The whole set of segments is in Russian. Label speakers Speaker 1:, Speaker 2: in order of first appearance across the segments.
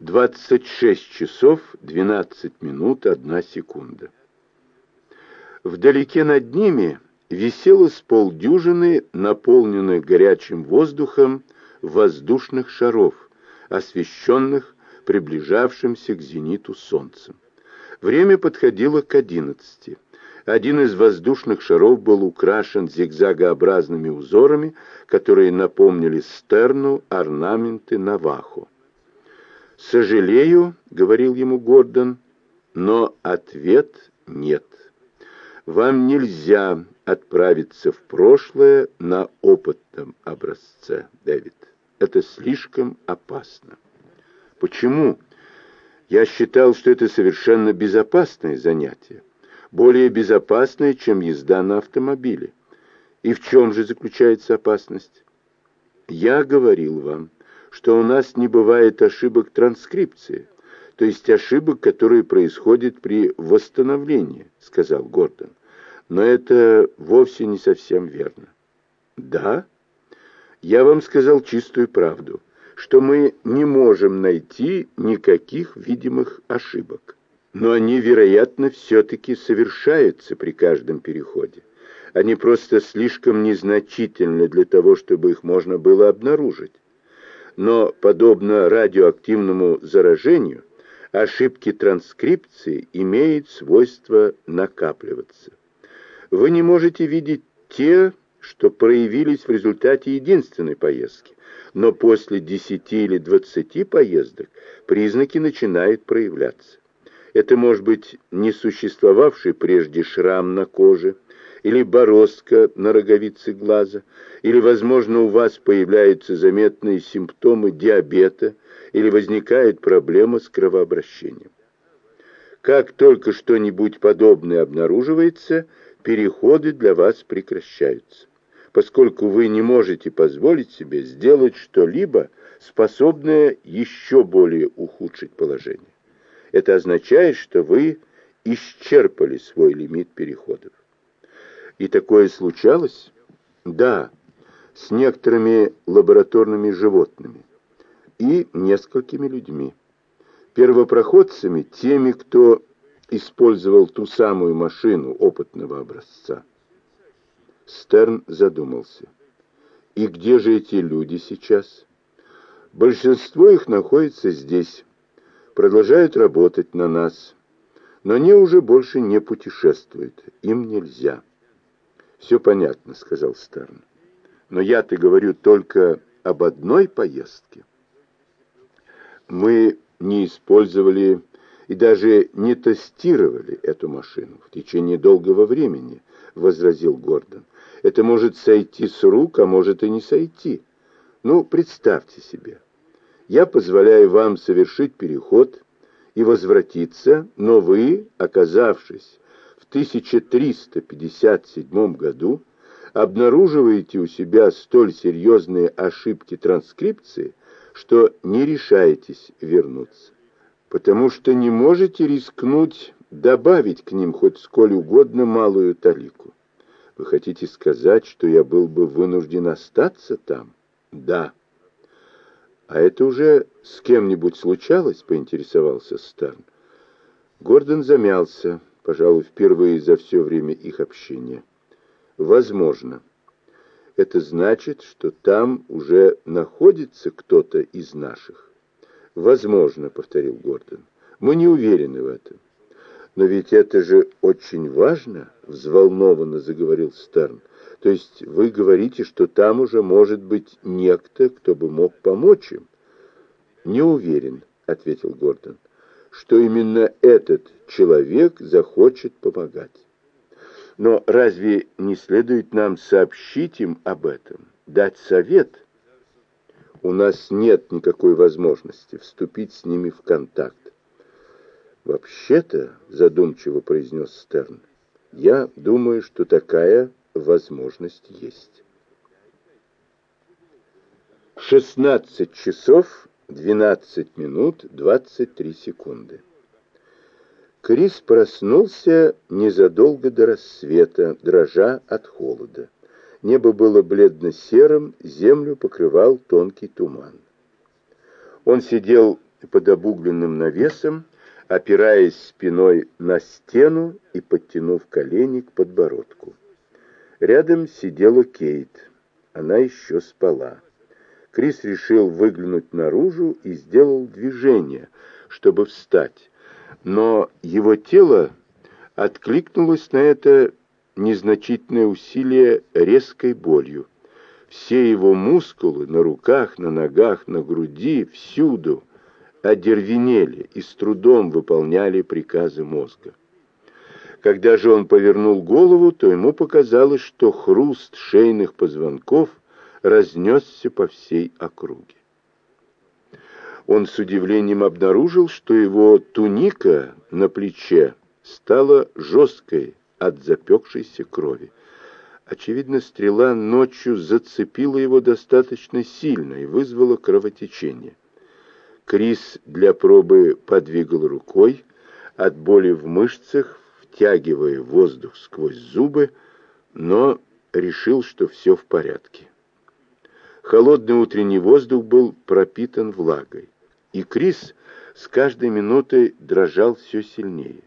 Speaker 1: 26 часов 12 минут 1 секунда. Вдалеке над ними висело с полдюжины наполненных горячим воздухом воздушных шаров, освещенных приближавшимся к зениту солнцем. Время подходило к одиннадцати. Один из воздушных шаров был украшен зигзагообразными узорами, которые напомнили Стерну орнаменты Навахо. «Сожалею», — говорил ему Гордон, — «но ответ нет. Вам нельзя отправиться в прошлое на опытном образце, Дэвид. Это слишком опасно». «Почему?» «Я считал, что это совершенно безопасное занятие» более безопасная, чем езда на автомобиле. И в чем же заключается опасность? Я говорил вам, что у нас не бывает ошибок транскрипции, то есть ошибок, которые происходят при восстановлении, сказал Гордон. Но это вовсе не совсем верно. Да? Я вам сказал чистую правду, что мы не можем найти никаких видимых ошибок но они, вероятно, все-таки совершаются при каждом переходе. Они просто слишком незначительны для того, чтобы их можно было обнаружить. Но, подобно радиоактивному заражению, ошибки транскрипции имеют свойство накапливаться. Вы не можете видеть те, что проявились в результате единственной поездки, но после 10 или 20 поездок признаки начинают проявляться. Это может быть не существовавший прежде шрам на коже, или бороздка на роговице глаза, или, возможно, у вас появляются заметные симптомы диабета, или возникает проблема с кровообращением. Как только что-нибудь подобное обнаруживается, переходы для вас прекращаются, поскольку вы не можете позволить себе сделать что-либо, способное еще более ухудшить положение. Это означает, что вы исчерпали свой лимит переходов. И такое случалось? Да, с некоторыми лабораторными животными и несколькими людьми. Первопроходцами, теми, кто использовал ту самую машину опытного образца. Стерн задумался. И где же эти люди сейчас? Большинство их находится здесь, продолжают работать на нас, но они уже больше не путешествуют, им нельзя. «Все понятно», — сказал Стерн. «Но я-то говорю только об одной поездке. Мы не использовали и даже не тестировали эту машину в течение долгого времени», — возразил Гордон. «Это может сойти с рук, а может и не сойти. Ну, представьте себе». Я позволяю вам совершить переход и возвратиться, но вы, оказавшись 1357 году, обнаруживаете у себя столь серьезные ошибки транскрипции, что не решаетесь вернуться, потому что не можете рискнуть добавить к ним хоть сколь угодно малую талику. Вы хотите сказать, что я был бы вынужден остаться там? Да. «А это уже с кем-нибудь случалось?» — поинтересовался Стерн. Гордон замялся, пожалуй, впервые за все время их общения. «Возможно. Это значит, что там уже находится кто-то из наших?» «Возможно», — повторил Гордон. «Мы не уверены в этом». «Но ведь это же очень важно», — взволнованно заговорил Стерн. То есть вы говорите, что там уже может быть некто, кто бы мог помочь им? Не уверен, ответил Гордон, что именно этот человек захочет помогать. Но разве не следует нам сообщить им об этом, дать совет? У нас нет никакой возможности вступить с ними в контакт. «Вообще-то», — задумчиво произнес Стерн, — «я думаю, что такая возможность есть. 16 часов 12 минут 23 секунды. Крис проснулся незадолго до рассвета, дрожа от холода. Небо было бледно-серым, землю покрывал тонкий туман. Он сидел под обугленным навесом, опираясь спиной на стену и подтянув колени к подбородку. Рядом сидела Кейт. Она еще спала. Крис решил выглянуть наружу и сделал движение, чтобы встать. Но его тело откликнулось на это незначительное усилие резкой болью. Все его мускулы на руках, на ногах, на груди, всюду одервенели и с трудом выполняли приказы мозга. Когда же он повернул голову, то ему показалось, что хруст шейных позвонков разнесся по всей округе. Он с удивлением обнаружил, что его туника на плече стала жесткой от запекшейся крови. Очевидно, стрела ночью зацепила его достаточно сильно и вызвала кровотечение. Крис для пробы подвигал рукой, от боли в мышцах, втягивая воздух сквозь зубы, но решил, что все в порядке. Холодный утренний воздух был пропитан влагой, и Крис с каждой минутой дрожал все сильнее.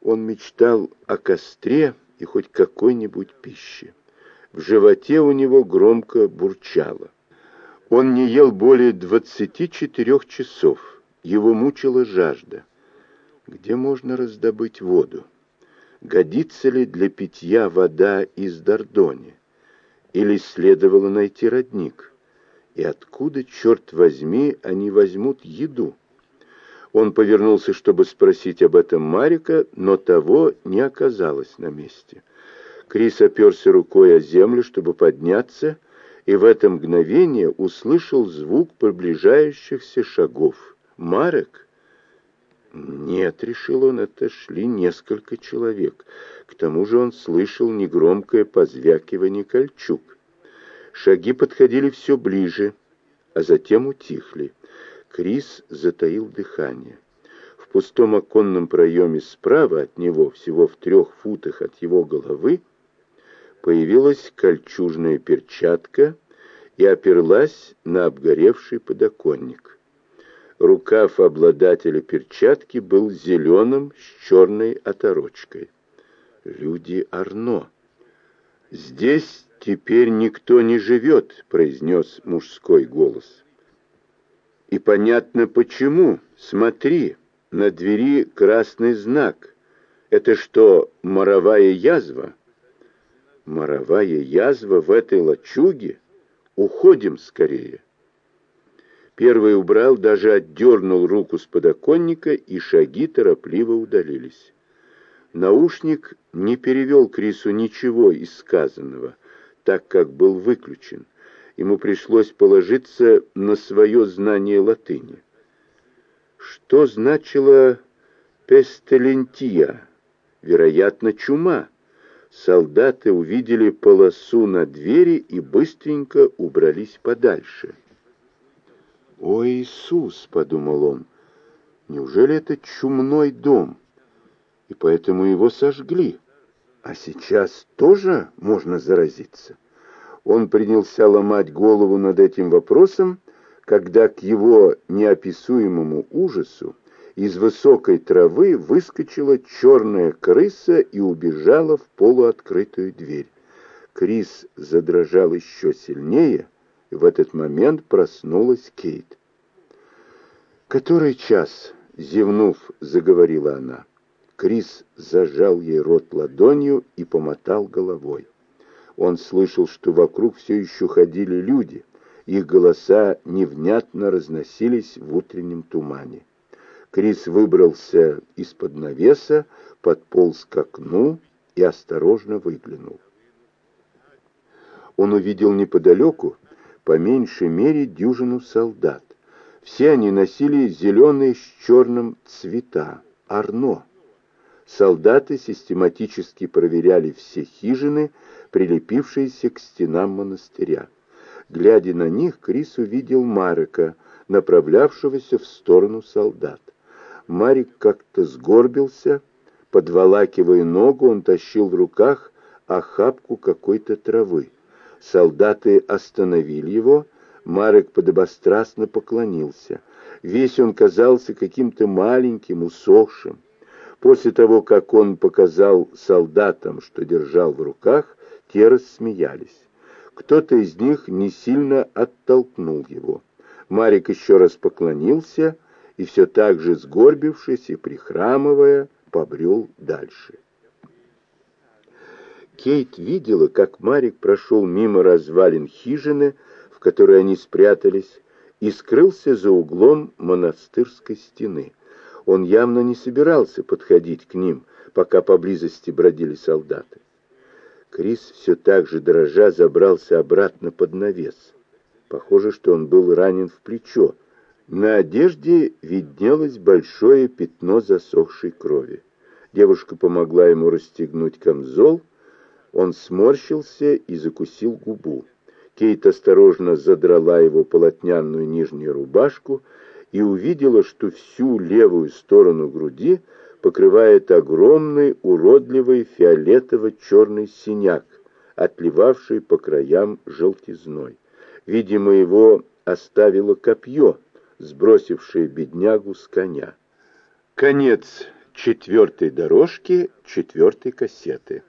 Speaker 1: Он мечтал о костре и хоть какой-нибудь пище. В животе у него громко бурчало. Он не ел более двадцати четырех часов. Его мучила жажда. Где можно раздобыть воду? Годится ли для питья вода из Дордони? Или следовало найти родник? И откуда, черт возьми, они возьмут еду? Он повернулся, чтобы спросить об этом Марика, но того не оказалось на месте. Крис оперся рукой о землю, чтобы подняться, и в это мгновение услышал звук приближающихся шагов. «Марек?» Нет, решил он, это шли несколько человек. К тому же он слышал негромкое позвякивание кольчуг. Шаги подходили все ближе, а затем утихли. Крис затаил дыхание. В пустом оконном проеме справа от него, всего в трех футах от его головы, появилась кольчужная перчатка и оперлась на обгоревший подоконник. Рукав обладателя перчатки был зеленым с черной оторочкой. Люди Арно. «Здесь теперь никто не живет», — произнес мужской голос. «И понятно почему. Смотри, на двери красный знак. Это что, моровая язва?» «Моровая язва в этой лачуге? Уходим скорее!» Первый убрал, даже отдернул руку с подоконника, и шаги торопливо удалились. Наушник не перевел Крису ничего из сказанного, так как был выключен. Ему пришлось положиться на свое знание латыни. Что значило «пестелентия»? Вероятно, чума. Солдаты увидели полосу на двери и быстренько убрались подальше. «О, Иисус!» — подумал он. «Неужели это чумной дом? И поэтому его сожгли. А сейчас тоже можно заразиться?» Он принялся ломать голову над этим вопросом, когда к его неописуемому ужасу из высокой травы выскочила черная крыса и убежала в полуоткрытую дверь. Крис задрожал еще сильнее — в этот момент проснулась Кейт. «Который час?» — зевнув, заговорила она. Крис зажал ей рот ладонью и помотал головой. Он слышал, что вокруг все еще ходили люди. Их голоса невнятно разносились в утреннем тумане. Крис выбрался из-под навеса, подполз к окну и осторожно выглянул. Он увидел неподалеку по меньшей мере дюжину солдат. Все они носили зеленые с черным цвета, арно. Солдаты систематически проверяли все хижины, прилепившиеся к стенам монастыря. Глядя на них, Крис увидел Марека, направлявшегося в сторону солдат. Марик как-то сгорбился, подволакивая ногу, он тащил в руках охапку какой-то травы. Солдаты остановили его, Марек подобострастно поклонился. Весь он казался каким-то маленьким, усохшим. После того, как он показал солдатам, что держал в руках, те рассмеялись. Кто-то из них не сильно оттолкнул его. Марик еще раз поклонился и все так же сгорбившись и прихрамывая, побрел дальше. Кейт видела, как Марик прошел мимо развалин хижины, в которой они спрятались, и скрылся за углом монастырской стены. Он явно не собирался подходить к ним, пока поблизости бродили солдаты. Крис все так же дрожа забрался обратно под навес. Похоже, что он был ранен в плечо. На одежде виднелось большое пятно засохшей крови. Девушка помогла ему расстегнуть камзол. Он сморщился и закусил губу. Кейт осторожно задрала его полотняную нижнюю рубашку и увидела, что всю левую сторону груди покрывает огромный уродливый фиолетово-черный синяк, отливавший по краям желтизной. Видимо, его оставило копье, сбросившее беднягу с коня. Конец четвертой дорожки четвертой кассеты.